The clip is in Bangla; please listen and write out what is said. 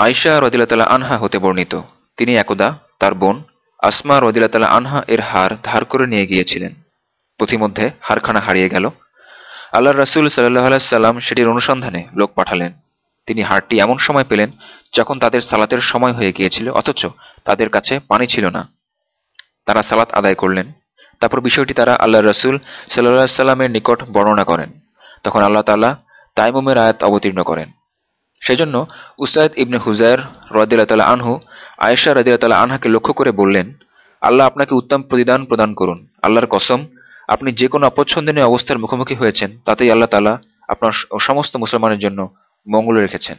আয়শা রদিল্লা আনহা হতে বর্ণিত। তিনি একদা তার বোন আসমা রদিল্লা আনহা এর হার ধার করে নিয়ে গিয়েছিলেন। পথিমধ্যে হারখানা হারিয়ে গেল। আল্লাহ রাসুল সাল্লাহ সাল্লাম সেটির অনুসন্ধানে লোক পাঠালেন। তিনি হারটি এমন সময় পেলেন যখন তাদের সালাতের সময় হয়ে গিয়েছিল, অথচ তাদের কাছে পানি ছিল না। তারা সালাত আদায় করলেন। তারপর বিষয়টি তারা আল্লাহ রসুল সাল্লাহ সাল্লামের নিকট বর্ণনা করেন। তখন আল্লাহ তাল্লাহ তাইমুমের আয়াত অবতীর্ণ করেন। সেজন্য উসাইদ ইবনে হুজায়ের রদিল্লা আনহু, আয়েশা রদিল্লা আনহাকে লক্ষ্য করে বললেন, আল্লাহ আপনাকে উত্তম প্রতিদান প্রদান করুন। আল্লাহর কসম, আপনি যে কোনো অপছন্দনীয় অবস্থার মুখোমুখি হয়েছেন, তাতেই আল্লাহ তালা আপনার সমস্ত মুসলমানের জন্য মঙ্গল রেখেছেন।